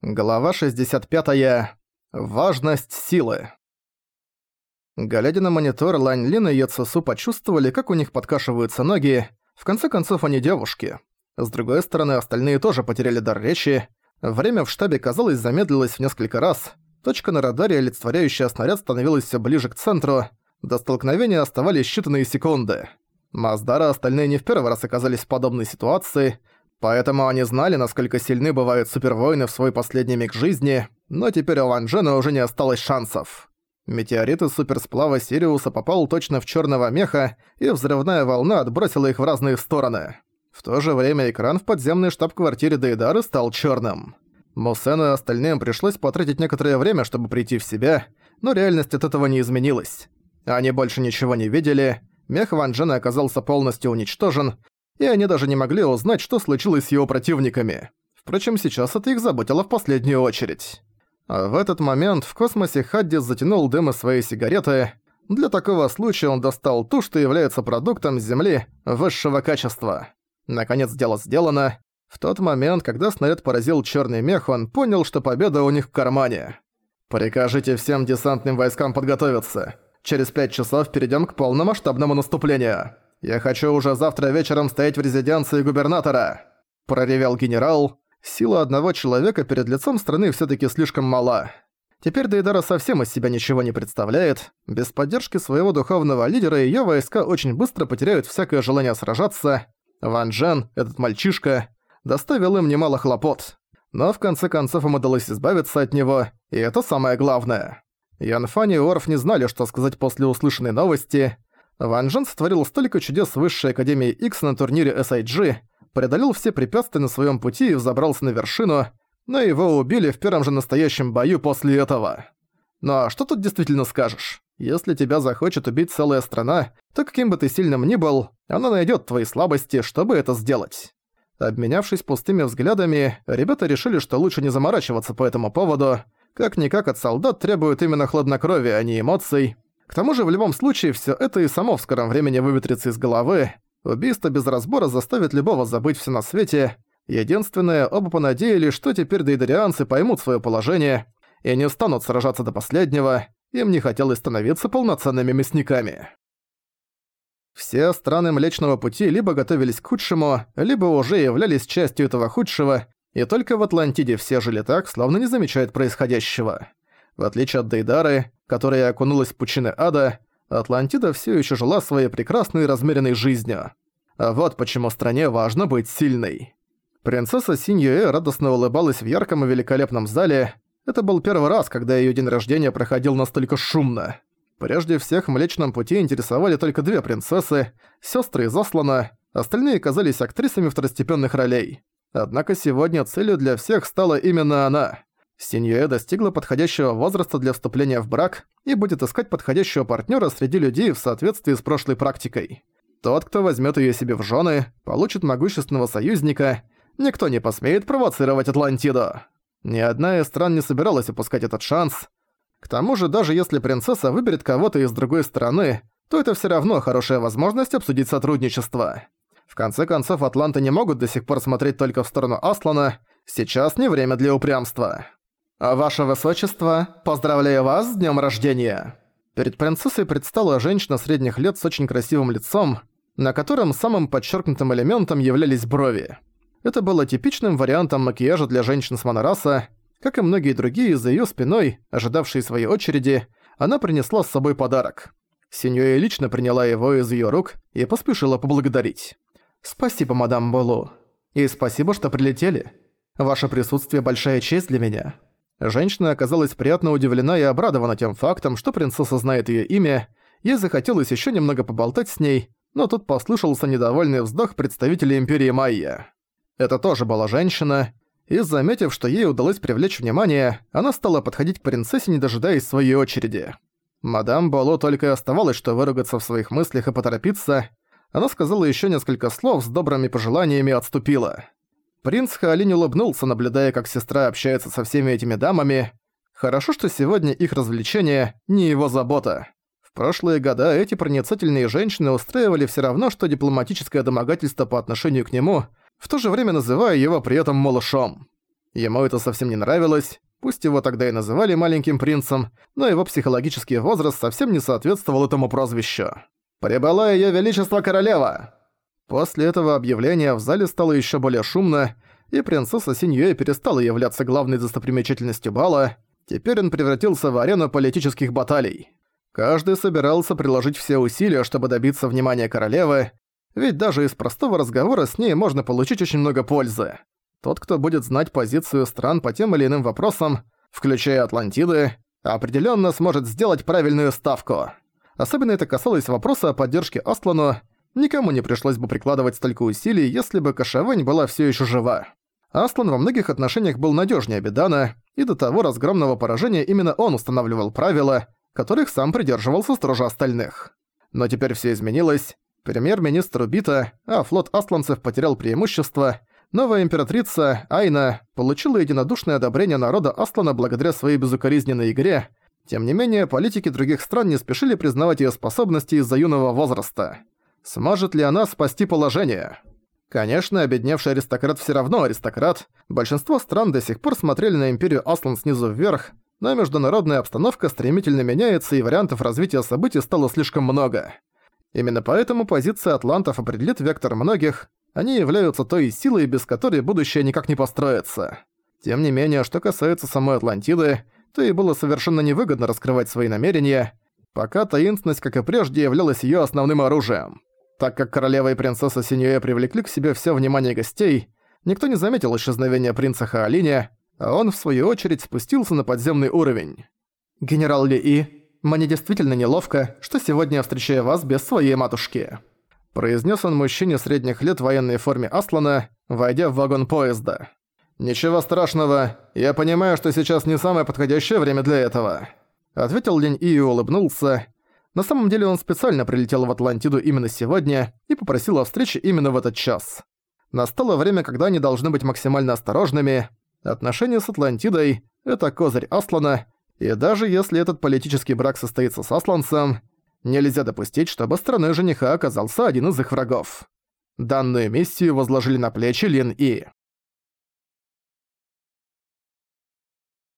Глава 65. Важность силы. Глядя на монитор, Лань Лин и Яцесу почувствовали, как у них подкашиваются ноги. В конце концов, они девушки. С другой стороны, остальные тоже потеряли дар речи. Время в штабе, казалось, замедлилось в несколько раз. Точка на радаре, олицетворяющая снаряд, становилась все ближе к центру. До столкновения оставались считанные секунды. Маздара остальные не в первый раз оказались в подобной ситуации – Поэтому они знали, насколько сильны бывают супервоины в свой последний миг жизни, но теперь у Ван уже не осталось шансов. Метеорит из суперсплава Сириуса попал точно в черного меха, и взрывная волна отбросила их в разные стороны. В то же время экран в подземной штаб-квартире Дейдары стал черным. Мусену и остальным пришлось потратить некоторое время, чтобы прийти в себя, но реальность от этого не изменилась. Они больше ничего не видели, мех Ван Джена оказался полностью уничтожен, и они даже не могли узнать, что случилось с его противниками. Впрочем, сейчас это их заботило в последнюю очередь. А в этот момент в космосе Хаддис затянул дым из своей сигареты. Для такого случая он достал ту, что является продуктом Земли высшего качества. Наконец дело сделано. В тот момент, когда снаряд поразил черный мех, он понял, что победа у них в кармане. «Прикажите всем десантным войскам подготовиться. Через пять часов перейдем к полномасштабному наступлению». Я хочу уже завтра вечером стоять в резиденции губернатора!» Проревел генерал. Сила одного человека перед лицом страны всё-таки слишком мала. Теперь Дейдара совсем из себя ничего не представляет. Без поддержки своего духовного лидера её войска очень быстро потеряют всякое желание сражаться. Ван Джен, этот мальчишка, доставил им немало хлопот. Но в конце концов им удалось избавиться от него, и это самое главное. Ян Фан и Орф не знали, что сказать после услышанной новости. Ван Джен сотворил столько чудес Высшей Академии X на турнире SIG, преодолел все препятствия на своем пути и взобрался на вершину, но его убили в первом же настоящем бою после этого. Ну а что тут действительно скажешь? Если тебя захочет убить целая страна, то каким бы ты сильным ни был, она найдет твои слабости, чтобы это сделать. Обменявшись пустыми взглядами, ребята решили, что лучше не заморачиваться по этому поводу. Как-никак от солдат требуют именно хладнокровия, а не эмоций. К тому же в любом случае все это и само в скором времени выветрится из головы. Убийство без разбора заставит любого забыть все на свете. Единственное, оба понадеялись, что теперь дейдарианцы поймут свое положение и не станут сражаться до последнего. Им не хотелось становиться полноценными мясниками. Все страны Млечного Пути либо готовились к худшему, либо уже являлись частью этого худшего, и только в Атлантиде все жили так, словно не замечают происходящего. В отличие от Дейдары, которая окунулась в пучины ада, Атлантида все еще жила своей прекрасной и размеренной жизнью. А вот почему стране важно быть сильной. Принцесса Синьюэ радостно улыбалась в ярком и великолепном зале. Это был первый раз, когда ее день рождения проходил настолько шумно. Прежде всех в Млечном Пути интересовали только две принцессы, сестры из Ослана, остальные казались актрисами второстепенных ролей. Однако сегодня целью для всех стала именно она. Синьюэ достигла подходящего возраста для вступления в брак и будет искать подходящего партнера среди людей в соответствии с прошлой практикой. Тот, кто возьмет ее себе в жены, получит могущественного союзника, никто не посмеет провоцировать Атлантиду. Ни одна из стран не собиралась упускать этот шанс. К тому же, даже если принцесса выберет кого-то из другой стороны, то это все равно хорошая возможность обсудить сотрудничество. В конце концов, атланты не могут до сих пор смотреть только в сторону Аслана, сейчас не время для упрямства. «Ваше Высочество, поздравляю вас с днём рождения!» Перед принцессой предстала женщина средних лет с очень красивым лицом, на котором самым подчеркнутым элементом являлись брови. Это было типичным вариантом макияжа для женщин с монораса. Как и многие другие, за её спиной, ожидавшие своей очереди, она принесла с собой подарок. Синьюэ лично приняла его из её рук и поспешила поблагодарить. «Спасибо, мадам Болу. И спасибо, что прилетели. Ваше присутствие – большая честь для меня». Женщина оказалась приятно удивлена и обрадована тем фактом, что принцесса знает её имя. Ей захотелось ещё немного поболтать с ней, но тут послышался недовольный вздох представителя Империи Майя. Это тоже была женщина, и, заметив, что ей удалось привлечь внимание, она стала подходить к принцессе, не дожидаясь своей очереди. Мадам Боло только и оставалось, что выругаться в своих мыслях и поторопиться. Она сказала ещё несколько слов с добрыми пожеланиями и отступила. Принц Хаолинь улыбнулся, наблюдая, как сестра общается со всеми этими дамами. Хорошо, что сегодня их развлечение не его забота. В прошлые года эти проницательные женщины устраивали все равно, что дипломатическое домогательство по отношению к нему, в то же время называя его при этом малышом. Ему это совсем не нравилось, пусть его тогда и называли маленьким принцем, но его психологический возраст совсем не соответствовал этому прозвищу. «Прибыла её величество королева!» После этого объявления в зале стало ещё более шумно, и принцесса Синьюэ перестала являться главной достопримечательностью бала, теперь он превратился в арену политических баталий. Каждый собирался приложить все усилия, чтобы добиться внимания королевы, ведь даже из простого разговора с ней можно получить очень много пользы. Тот, кто будет знать позицию стран по тем или иным вопросам, включая Атлантиды, определенно сможет сделать правильную ставку. Особенно это касалось вопроса о поддержке Астлану, никому не пришлось бы прикладывать столько усилий, если бы Кашавэнь была все еще жива. Аслан во многих отношениях был надежнее Бедана, и до того разгромного поражения именно он устанавливал правила, которых сам придерживался строже остальных. Но теперь все изменилось. Премьер-министр убита, а флот асланцев потерял преимущество. Новая императрица, Айна, получила единодушное одобрение народа Аслана благодаря своей безукоризненной игре. Тем не менее, политики других стран не спешили признавать ее способности из-за юного возраста. Сможет ли она спасти положение? Конечно, обедневший аристократ все равно аристократ. Большинство стран до сих пор смотрели на империю Аслан снизу вверх, но международная обстановка стремительно меняется и вариантов развития событий стало слишком много. Именно поэтому позиция атлантов определит вектор многих, они являются той силой, без которой будущее никак не построится. Тем не менее, что касается самой Атлантиды, то ей было совершенно невыгодно раскрывать свои намерения, пока таинственность, как и прежде, являлась её основным оружием. Так как королева и принцесса Синьюэ привлекли к себе все внимание гостей, никто не заметил исчезновения принца Хаолиня, а он, в свою очередь, спустился на подземный уровень. «Генерал Ли И, мне действительно неловко, что сегодня я встречаю вас без своей матушки», произнес он мужчине средних лет в военной форме Аслана, войдя в вагон поезда. «Ничего страшного, я понимаю, что сейчас не самое подходящее время для этого», ответил Линь И и улыбнулся, на самом деле он специально прилетел в Атлантиду именно сегодня и попросил о встрече именно в этот час. Настало время, когда они должны быть максимально осторожными. Отношения с Атлантидой – это козырь Аслана, и даже если этот политический брак состоится с Асланцем, нельзя допустить, чтобы страной жениха оказался один из их врагов. Данную миссию возложили на плечи Лин И.